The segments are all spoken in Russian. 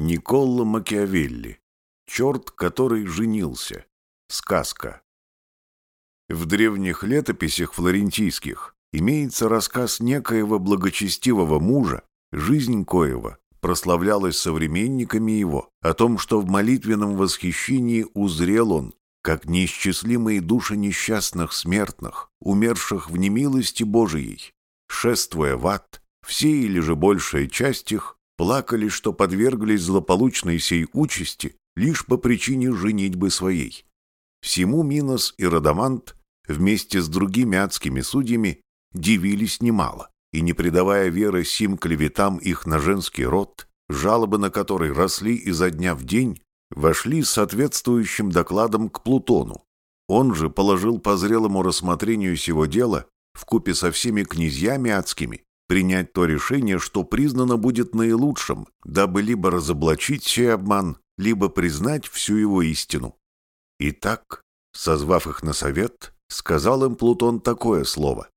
Николло Макиавелли. Черт, который женился. Сказка. В древних летописях флорентийских имеется рассказ некоего благочестивого мужа, жизнь коего прославлялась современниками его, о том, что в молитвенном восхищении узрел он, как неисчислимые души несчастных смертных, умерших в немилости Божией, шествуя в ад, все или же большая часть их плакали, что подверглись злополучной сей участи лишь по причине женитьбы своей. Всему Минос и Радамант вместе с другими адскими судьями дивились немало, и, не придавая веры сим клеветам их на женский род, жалобы на который росли изо дня в день, вошли с соответствующим докладом к Плутону. Он же положил по зрелому рассмотрению сего дела в купе со всеми князьями адскими принять то решение, что признано будет наилучшим, дабы либо разоблачить сей обман, либо признать всю его истину. Итак, созвав их на совет, сказал им Плутон такое слово.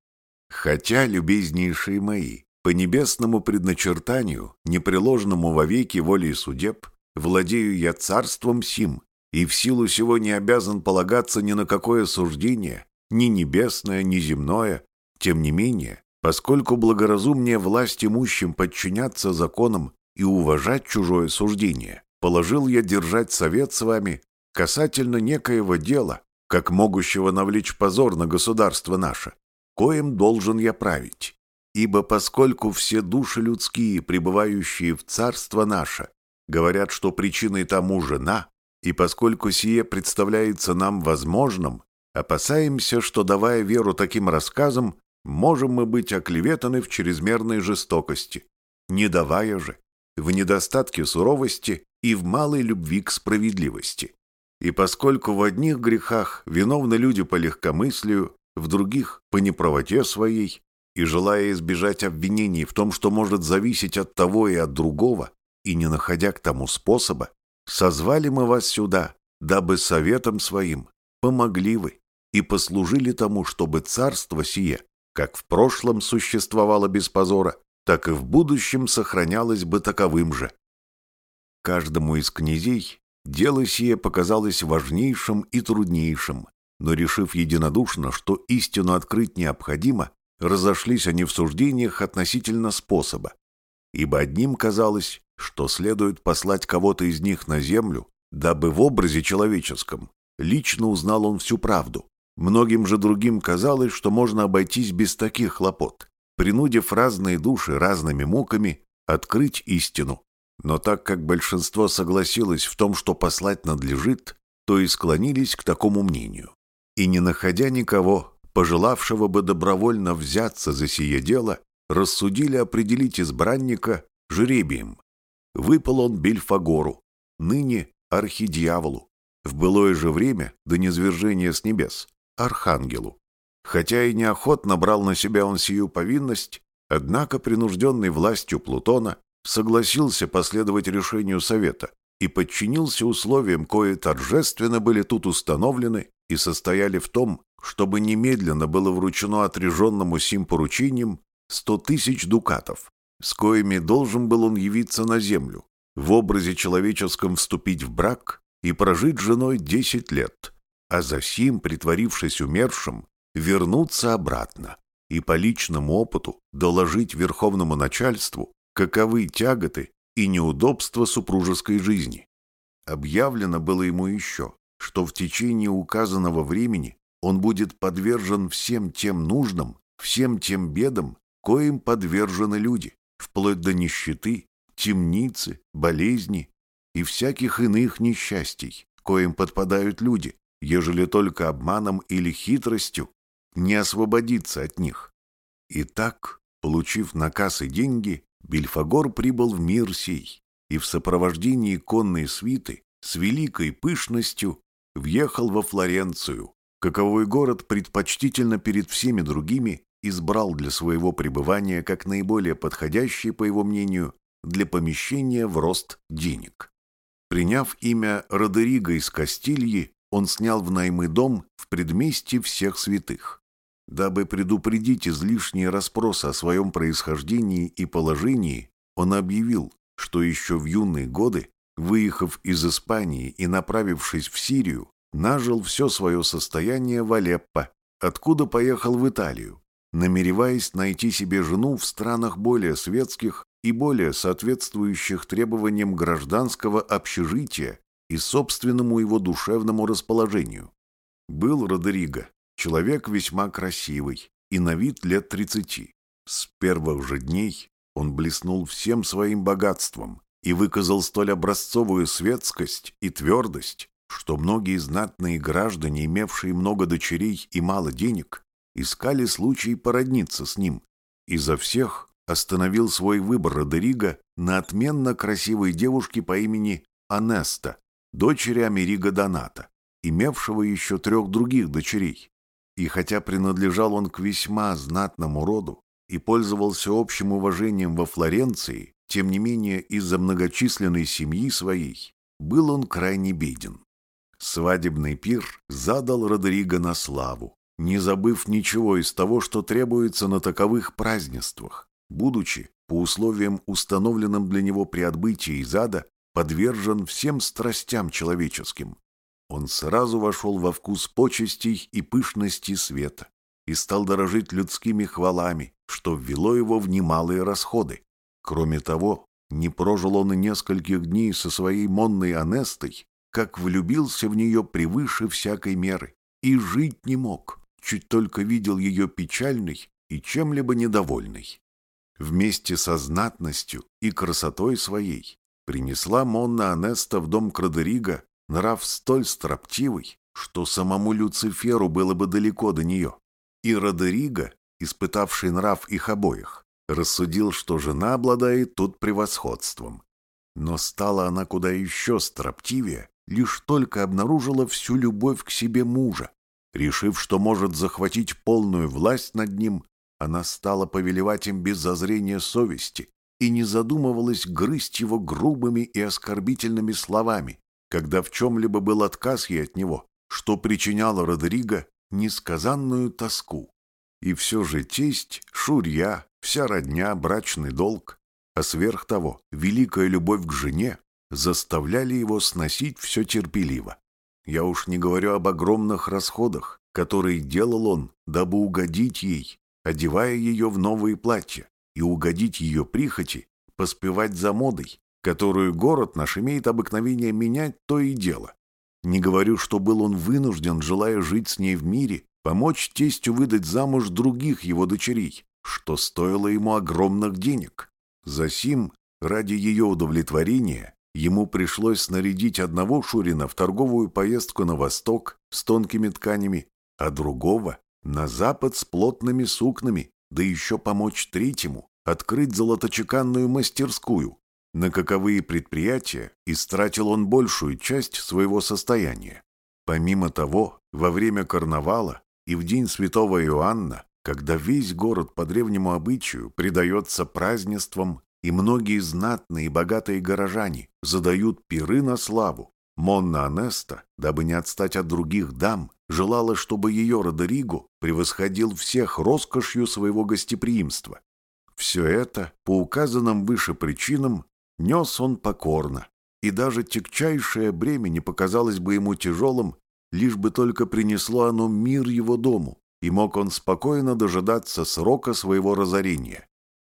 «Хотя, любезнейшие мои, по небесному предначертанию, непреложному вовеки волей судеб, владею я царством сим, и в силу сего не обязан полагаться ни на какое суждение, ни небесное, ни земное. Тем не менее, поскольку благоразумнее власть имущим подчиняться законам и уважать чужое суждение, положил я держать совет с вами касательно некоего дела, как могущего навлечь позор на государство наше, коим должен я править. Ибо поскольку все души людские, пребывающие в царство наше, говорят, что причиной тому жена, и поскольку сие представляется нам возможным, опасаемся, что, давая веру таким рассказам, можем мы быть оклеветаны в чрезмерной жестокости, не давая же, в недостатке суровости и в малой любви к справедливости. И поскольку в одних грехах виновны люди по легкомыслию, в других – по неправоте своей, и желая избежать обвинений в том, что может зависеть от того и от другого, и не находя к тому способа, созвали мы вас сюда, дабы советом своим помогли вы и послужили тому, чтобы царство сие, как в прошлом существовало без позора, так и в будущем сохранялось бы таковым же. Каждому из князей Дело сие показалось важнейшим и труднейшим, но, решив единодушно, что истину открыть необходимо, разошлись они в суждениях относительно способа. Ибо одним казалось, что следует послать кого-то из них на землю, дабы в образе человеческом лично узнал он всю правду. Многим же другим казалось, что можно обойтись без таких хлопот, принудив разные души разными муками открыть истину. Но так как большинство согласилось в том, что послать надлежит, то и склонились к такому мнению. И не находя никого, пожелавшего бы добровольно взяться за сие дело, рассудили определить избранника жребием. Выпал он Бельфагору, ныне архидьяволу, в былое же время до низвержения с небес, архангелу. Хотя и неохотно брал на себя он сию повинность, однако принужденный властью Плутона согласился последовать решению Совета и подчинился условиям, кое торжественно были тут установлены и состояли в том, чтобы немедленно было вручено отряженному сим поручением сто тысяч дукатов, с коими должен был он явиться на землю, в образе человеческом вступить в брак и прожить женой десять лет, а за сим, притворившись умершим, вернуться обратно и по личному опыту доложить верховному начальству каковы тяготы и неудобства супружеской жизни. Объявлено было ему еще, что в течение указанного времени он будет подвержен всем тем нужным, всем тем бедам, коим подвержены люди, вплоть до нищеты, темницы, болезни и всяких иных несчастий, коим подпадают люди, ежели только обманом или хитростью не освободиться от них. Итак, получив наказ и деньги, Бельфагор прибыл в мир сей и в сопровождении конной свиты с великой пышностью въехал во Флоренцию, каковой город предпочтительно перед всеми другими избрал для своего пребывания как наиболее подходящий, по его мнению, для помещения в рост денег. Приняв имя Родериго из Кастильи, он снял в наймы дом в предместье всех святых. Дабы предупредить излишние расспросы о своем происхождении и положении, он объявил, что еще в юные годы, выехав из Испании и направившись в Сирию, нажил все свое состояние в Алеппо, откуда поехал в Италию, намереваясь найти себе жену в странах более светских и более соответствующих требованиям гражданского общежития и собственному его душевному расположению. Был Родериго, человек весьма красивый и на вид лет тридцати. С первых же дней он блеснул всем своим богатством и выказал столь образцовую светскость и твердость, что многие знатные граждане, имевшие много дочерей и мало денег, искали случай породниться с ним. Изо всех остановил свой выбор Родериго на отменно красивой девушке по имени Анеста, дочери Америго Доната, имевшего еще трех других дочерей. И хотя принадлежал он к весьма знатному роду и пользовался общим уважением во Флоренции, тем не менее из-за многочисленной семьи своей был он крайне беден. Свадебный пир задал Родериго на славу, не забыв ничего из того, что требуется на таковых празднествах, будучи, по условиям, установленным для него при отбытии из ада, подвержен всем страстям человеческим. Он сразу вошел во вкус почестей и пышности света и стал дорожить людскими хвалами, что ввело его в немалые расходы. Кроме того, не прожил он и нескольких дней со своей монной Анестой, как влюбился в нее превыше всякой меры, и жить не мог, чуть только видел ее печальной и чем-либо недовольной. Вместе со знатностью и красотой своей принесла Монна Анеста в дом Крадерига нрав столь строптивый, что самому Люциферу было бы далеко до нее. И Родериго, испытавший нрав их обоих, рассудил, что жена обладает тут превосходством. Но стала она куда еще строптивее, лишь только обнаружила всю любовь к себе мужа. Решив, что может захватить полную власть над ним, она стала повелевать им без зазрения совести и не задумывалась грызть его грубыми и оскорбительными словами, когда в чем-либо был отказ ей от него, что причиняло Родриго несказанную тоску. И все же тесть, шурья, вся родня, брачный долг, а сверх того великая любовь к жене заставляли его сносить все терпеливо. Я уж не говорю об огромных расходах, которые делал он, дабы угодить ей, одевая ее в новые платья, и угодить ее прихоти, поспевать за модой, которую город наш имеет обыкновение менять то и дело. Не говорю, что был он вынужден, желая жить с ней в мире, помочь тестю выдать замуж других его дочерей, что стоило ему огромных денег. Засим, ради ее удовлетворения, ему пришлось снарядить одного Шурина в торговую поездку на восток с тонкими тканями, а другого — на запад с плотными сукнами, да еще помочь третьему открыть золоточеканную мастерскую, на каковые предприятия истратил он большую часть своего состояния. Помимо того, во время карнавала и в день святого Иоанна, когда весь город по древнему обычаю предается празднествам, и многие знатные и богатые горожане задают пиры на славу, Монна Анеста, дабы не отстать от других дам, желала, чтобы ее Родериго превосходил всех роскошью своего гостеприимства. Все это, по указанным выше причинам, нес он покорно, и даже тягчайшее бремя не показалось бы ему тяжелым, лишь бы только принесло оно мир его дому, и мог он спокойно дожидаться срока своего разорения.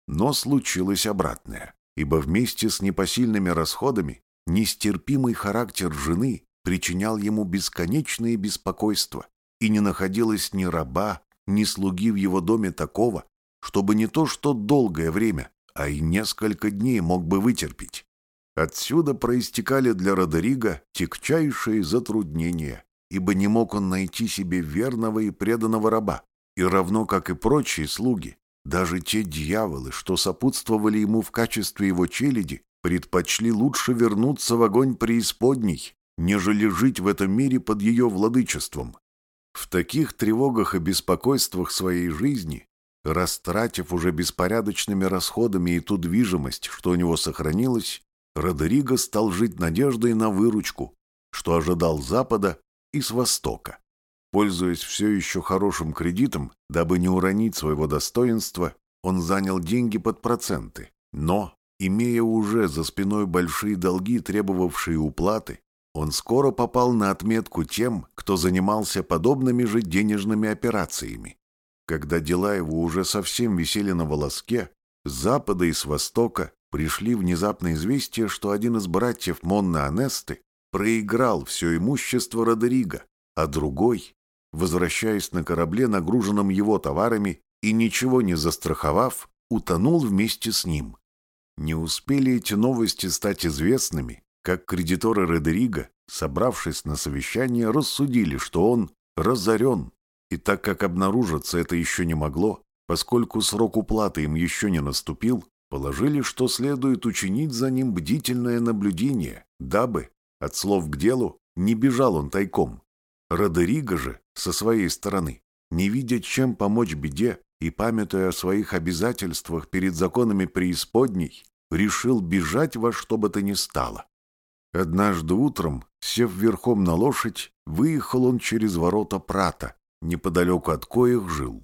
Но случилось обратное, ибо вместе с непосильными расходами нестерпимый характер жены причинял ему бесконечные беспокойства, и не находилось ни раба, ни слуги в его доме такого, чтобы не то что долгое время, а и несколько дней мог бы вытерпеть. Отсюда проистекали для Родерига тягчайшие затруднения, ибо не мог он найти себе верного и преданного раба, и равно как и прочие слуги, даже те дьяволы, что сопутствовали ему в качестве его челяди, предпочли лучше вернуться в огонь преисподней, нежели жить в этом мире под ее владычеством. В таких тревогах и беспокойствах своей жизни Растратив уже беспорядочными расходами и ту движимость, что у него сохранилось, Родериго стал жить надеждой на выручку, что ожидал запада и с востока. Пользуясь все еще хорошим кредитом, дабы не уронить своего достоинства, он занял деньги под проценты. Но, имея уже за спиной большие долги, требовавшие уплаты, он скоро попал на отметку тем, кто занимался подобными же денежными операциями. Когда дела его уже совсем висели на волоске, с запада и с востока пришли внезапно известия, что один из братьев Монна Анесты проиграл все имущество Родерига, а другой, возвращаясь на корабле, нагруженном его товарами и ничего не застраховав, утонул вместе с ним. Не успели эти новости стать известными, как кредиторы Родерига, собравшись на совещание, рассудили, что он разорен, и так как обнаружиться это еще не могло, поскольку срок уплаты им еще не наступил, положили, что следует учинить за ним бдительное наблюдение, дабы, от слов к делу, не бежал он тайком. Родериго же, со своей стороны, не видя, чем помочь беде и памятуя о своих обязательствах перед законами преисподней, решил бежать во что бы то ни стало. Однажды утром, сев верхом на лошадь, выехал он через ворота Прата, неподалеку от коих жил.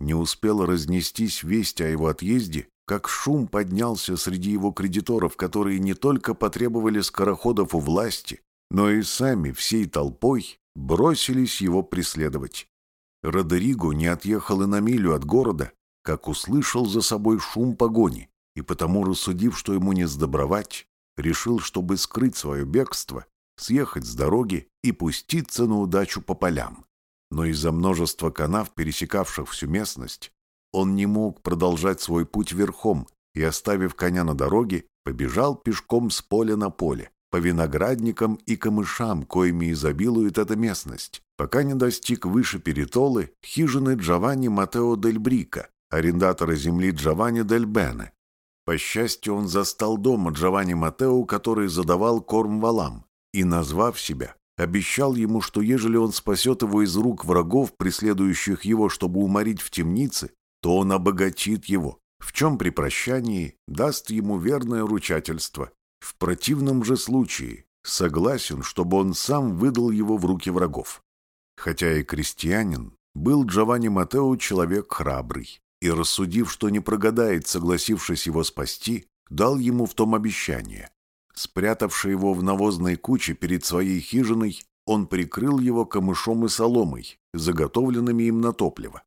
Не успела разнестись весть о его отъезде, как шум поднялся среди его кредиторов, которые не только потребовали скороходов у власти, но и сами всей толпой бросились его преследовать. Родериго не отъехал и на милю от города, как услышал за собой шум погони, и потому, рассудив, что ему не сдобровать, решил, чтобы скрыть свое бегство, съехать с дороги и пуститься на удачу по полям но из-за множества канав, пересекавших всю местность, он не мог продолжать свой путь верхом и, оставив коня на дороге, побежал пешком с поля на поле, по виноградникам и камышам, коими изобилует эта местность, пока не достиг выше Перитолы хижины Джованни Матео дель Брика, арендатора земли Джованни дель Бене. По счастью, он застал дома Джованни Матео, который задавал корм валам, и, назвав себя, обещал ему, что ежели он спасет его из рук врагов, преследующих его, чтобы уморить в темнице, то он обогатит его, в чем при прощании даст ему верное ручательство. В противном же случае согласен, чтобы он сам выдал его в руки врагов. Хотя и крестьянин, был Джованни Матео человек храбрый, и, рассудив, что не прогадает, согласившись его спасти, дал ему в том обещание. Спрятавший его в навозной куче перед своей хижиной, он прикрыл его камышом и соломой, заготовленными им на топливо.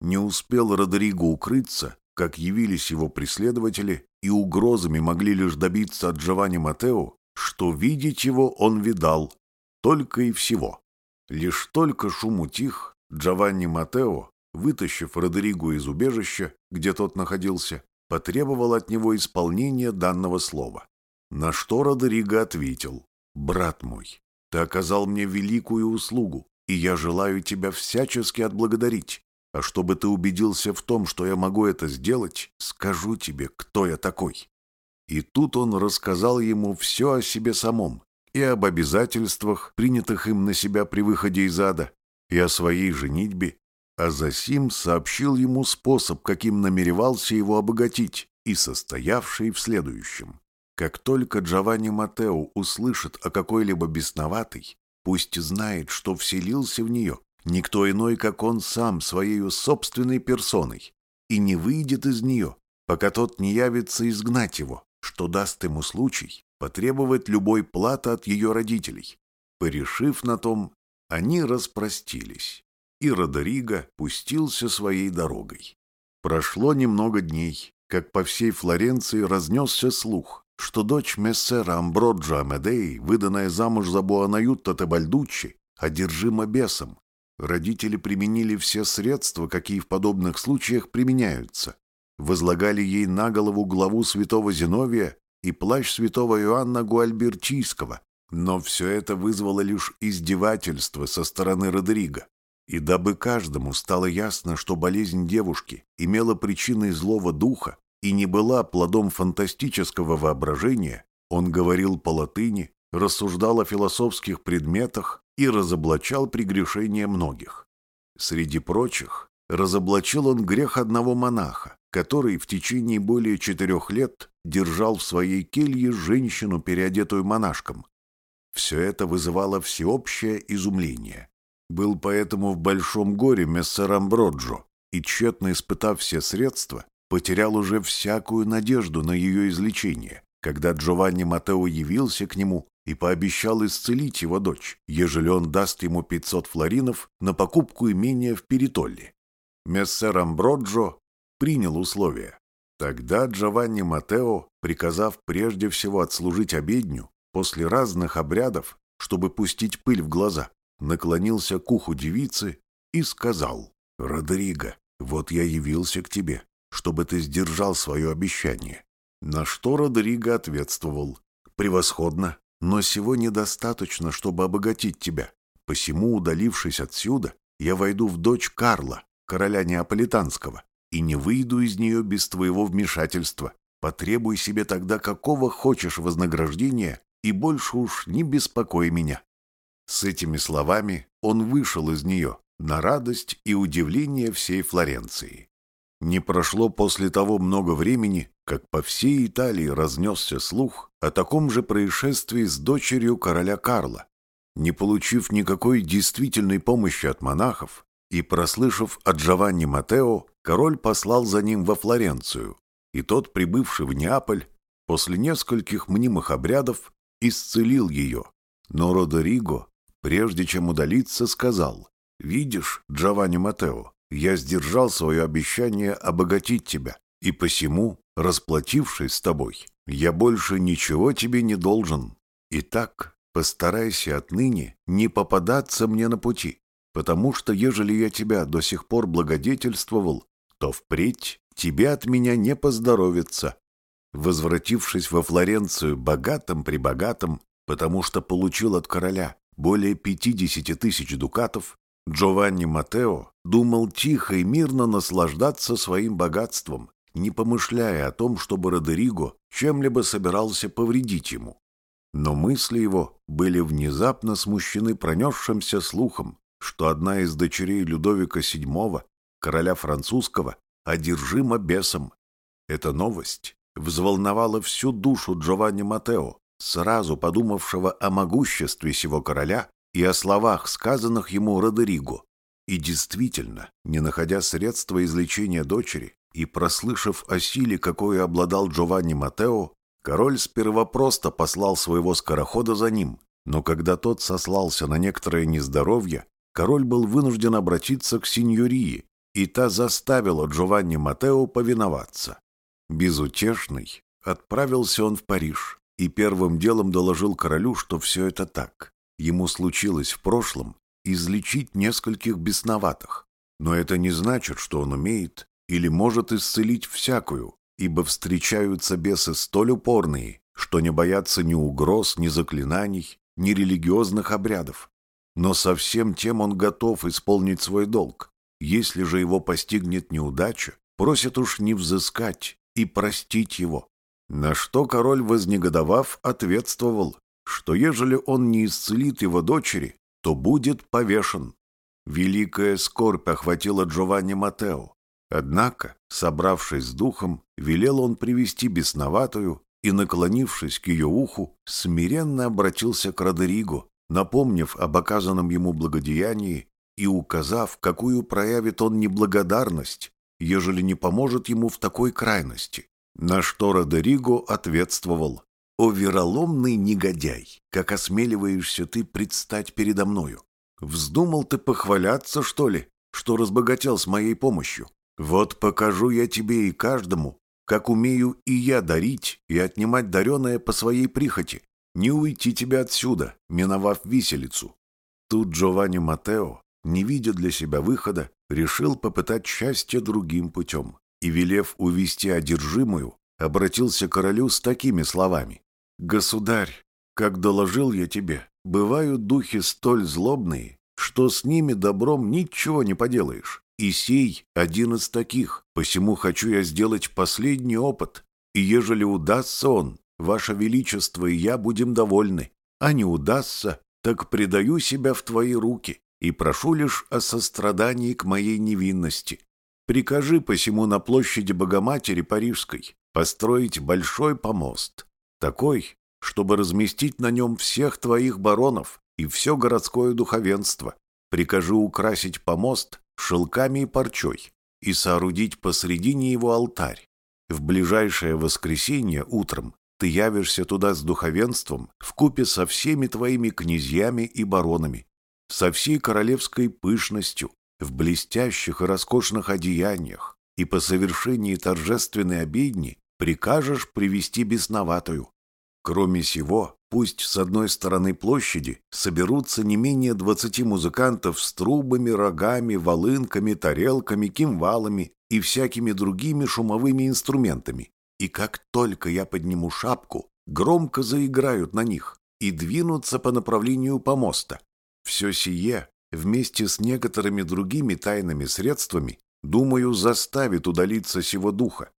Не успел Родриго укрыться, как явились его преследователи и угрозами могли лишь добиться от Джованни Матео, что видеть его он видал, только и всего. Лишь только шум утих, Джованни Матео, вытащив Родриго из убежища, где тот находился, потребовал от него исполнения данного слова. На что Родриго ответил, «Брат мой, ты оказал мне великую услугу, и я желаю тебя всячески отблагодарить. А чтобы ты убедился в том, что я могу это сделать, скажу тебе, кто я такой». И тут он рассказал ему все о себе самом, и об обязательствах, принятых им на себя при выходе из ада, и о своей женитьбе, а засим сообщил ему способ, каким намеревался его обогатить, и состоявший в следующем. Как только Джованни Матео услышит о какой-либо бесноватой, пусть знает, что вселился в нее никто иной, как он сам, своей собственной персоной, и не выйдет из нее, пока тот не явится изгнать его, что даст ему случай потребовать любой платы от ее родителей. Порешив на том, они распростились, и Родериго пустился своей дорогой. Прошло немного дней, как по всей Флоренции разнесся слух, что дочь мессера Амброджо Амедеи, выданная замуж за Буанаютта Тебальдуччи, одержима бесом. Родители применили все средства, какие в подобных случаях применяются. Возлагали ей на голову главу святого Зиновия и плащ святого Иоанна Гуальберчийского, но все это вызвало лишь издевательство со стороны Родриго. И дабы каждому стало ясно, что болезнь девушки имела причиной злого духа, и не была плодом фантастического воображения, он говорил по-латыни, рассуждал о философских предметах и разоблачал прегрешения многих. Среди прочих, разоблачил он грех одного монаха, который в течение более четырех лет держал в своей келье женщину, переодетую монашком. Все это вызывало всеобщее изумление. Был поэтому в большом горе мессер Амброджо, и, тщетно испытав все средства, потерял уже всякую надежду на ее излечение, когда Джованни Матео явился к нему и пообещал исцелить его дочь, ежели он даст ему 500 флоринов на покупку имения в Перитолле. Мессер Амброджо принял условия. Тогда Джованни Матео, приказав прежде всего отслужить обедню, после разных обрядов, чтобы пустить пыль в глаза, наклонился к уху девицы и сказал, «Родриго, вот я явился к тебе, чтобы ты сдержал свое обещание». На что Родриго ответствовал, «Превосходно, но всего недостаточно, чтобы обогатить тебя. Посему, удалившись отсюда, я войду в дочь Карла, короля Неаполитанского, и не выйду из нее без твоего вмешательства. Потребуй себе тогда какого хочешь вознаграждения, и больше уж не беспокой меня». С этими словами он вышел из нее на радость и удивление всей Флоренции. Не прошло после того много времени, как по всей Италии разнесся слух о таком же происшествии с дочерью короля Карла. Не получив никакой действительной помощи от монахов и прослышав от Джованни Матео, король послал за ним во Флоренцию, и тот, прибывший в Неаполь, после нескольких мнимых обрядов, исцелил ее. Но Родериго, прежде чем удалиться, сказал, «Видишь, Джованни Матео, я сдержал свое обещание обогатить тебя, и посему, расплатившись с тобой, я больше ничего тебе не должен. Итак, постарайся отныне не попадаться мне на пути, потому что, ежели я тебя до сих пор благодетельствовал, то впредь тебе от меня не поздоровится. Возвратившись во Флоренцию богатым-прибогатым, потому что получил от короля более пятидесяти тысяч дукатов, Джованни Матео думал тихо и мирно наслаждаться своим богатством, не помышляя о том, чтобы Родериго чем-либо собирался повредить ему. Но мысли его были внезапно смущены пронесшимся слухом, что одна из дочерей Людовика VII, короля французского, одержима бесом. Эта новость взволновала всю душу Джованни Матео, сразу подумавшего о могуществе сего короля и о словах, сказанных ему Родериго. И действительно, не находя средства излечения дочери и прослышав о силе, какой обладал Джованни Матео, король сперва просто послал своего скорохода за ним, но когда тот сослался на некоторое нездоровье, король был вынужден обратиться к сеньории, и та заставила Джованни Матео повиноваться. Безутешный, отправился он в Париж и первым делом доложил королю, что все это так. Ему случилось в прошлом излечить нескольких бесноватых, но это не значит, что он умеет или может исцелить всякую, ибо встречаются бесы столь упорные, что не боятся ни угроз, ни заклинаний, ни религиозных обрядов. Но со всем тем он готов исполнить свой долг. Если же его постигнет неудача, просит уж не взыскать и простить его. На что король, вознегодовав, ответствовал, что ежели он не исцелит его дочери, то будет повешен. Великая скорбь охватила Джованни Матео. Однако, собравшись с духом, велел он привести бесноватую и, наклонившись к ее уху, смиренно обратился к Родериго, напомнив об оказанном ему благодеянии и указав, какую проявит он неблагодарность, ежели не поможет ему в такой крайности. На что Родериго ответствовал, «О вероломный негодяй, как осмеливаешься ты предстать передо мною? Вздумал ты похваляться, что ли, что разбогател с моей помощью? Вот покажу я тебе и каждому, как умею и я дарить и отнимать дареное по своей прихоти. Не уйти тебе отсюда, миновав виселицу». Тут Джованни Матео, не видя для себя выхода, решил попытать счастье другим путем и, велев увести одержимую, обратился к королю с такими словами. «Государь, как доложил я тебе, бывают духи столь злобные, что с ними добром ничего не поделаешь. И сей один из таких, посему хочу я сделать последний опыт, и ежели удастся он, ваше величество и я будем довольны, а не удастся, так предаю себя в твои руки и прошу лишь о сострадании к моей невинности. Прикажи посему на площади Богоматери Парижской построить большой помост, такой, чтобы разместить на нем всех твоих баронов и все городское духовенство. Прикажу украсить помост шелками и парчой, и соорудить посредине его алтарь. В ближайшее воскресенье утром ты явишься туда с духовенством в купе со всеми твоими князьями и баронами, со всей королевской пышностью, в блестящих и роскошных одеяниях, и по совершении торжественной обедни прикажешь привести бесноватую. Кроме сего, пусть с одной стороны площади соберутся не менее двадцати музыкантов с трубами, рогами, волынками, тарелками, кимвалами и всякими другими шумовыми инструментами. И как только я подниму шапку, громко заиграют на них и двинутся по направлению помоста. Все сие вместе с некоторыми другими тайными средствами, думаю, заставит удалиться сего духа.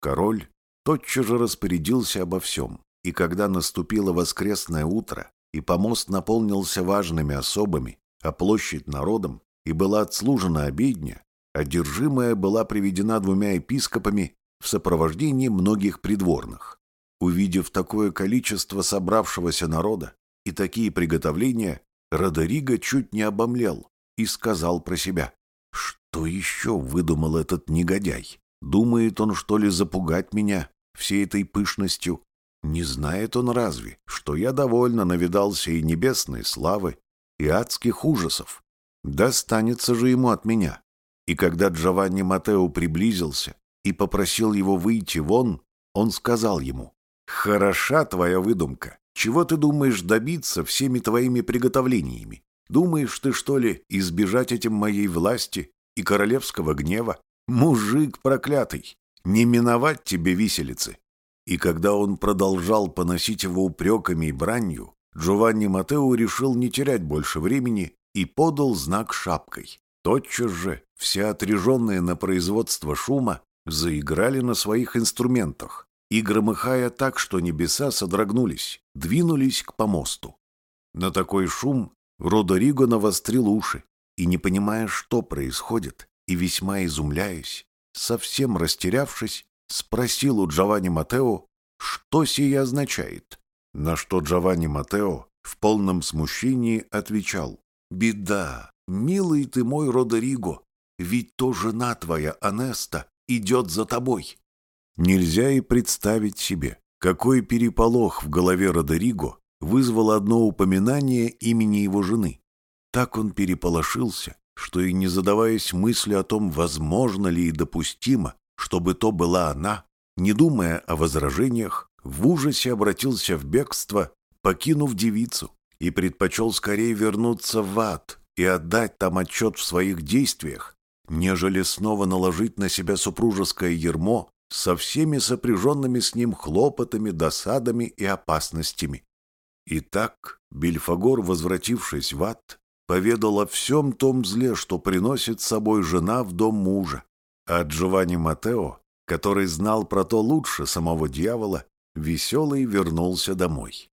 Король тотчас же распорядился обо всем, и когда наступило воскресное утро, и помост наполнился важными особами, а площадь народом, и была отслужена обедня, одержимая была приведена двумя епископами в сопровождении многих придворных. Увидев такое количество собравшегося народа и такие приготовления, Родериго чуть не обомлел и сказал про себя, что еще выдумал этот негодяй. Думает он, что ли, запугать меня всей этой пышностью? Не знает он разве, что я довольно навидался и небесной славы, и адских ужасов. Достанется же ему от меня. И когда Джованни Матео приблизился и попросил его выйти вон, он сказал ему, «Хороша твоя выдумка, чего ты думаешь добиться всеми твоими приготовлениями? Думаешь ты, что ли, избежать этим моей власти и королевского гнева? Мужик проклятый! Не миновать тебе виселицы!» И когда он продолжал поносить его упреками и бранью, Джованни Матео решил не терять больше времени и подал знак шапкой. Тотчас же все отряженные на производство шума заиграли на своих инструментах, и, громыхая так, что небеса содрогнулись, двинулись к помосту. На такой шум Родориго навострил уши и, не понимая, что происходит, и весьма изумляясь, совсем растерявшись, спросил у Джованни Матео, что сие означает, на что Джованни Матео в полном смущении отвечал «Беда, милый ты мой Родориго, ведь то жена твоя, Анеста, идет за тобой». Нельзя и представить себе, какой переполох в голове Родериго вызвало одно упоминание имени его жены. Так он переполошился, что и не задаваясь мысли о том, возможно ли и допустимо, чтобы то была она, не думая о возражениях, в ужасе обратился в бегство, покинув девицу, и предпочел скорее вернуться в ад и отдать там отчет в своих действиях, нежели снова наложить на себя супружеское ермо со всеми сопряженными с ним хлопотами, досадами и опасностями. Итак, Бельфагор, возвратившись в ад, поведал о всем том зле, что приносит с собой жена в дом мужа. А Джованни Матео, который знал про то лучше самого дьявола, веселый вернулся домой.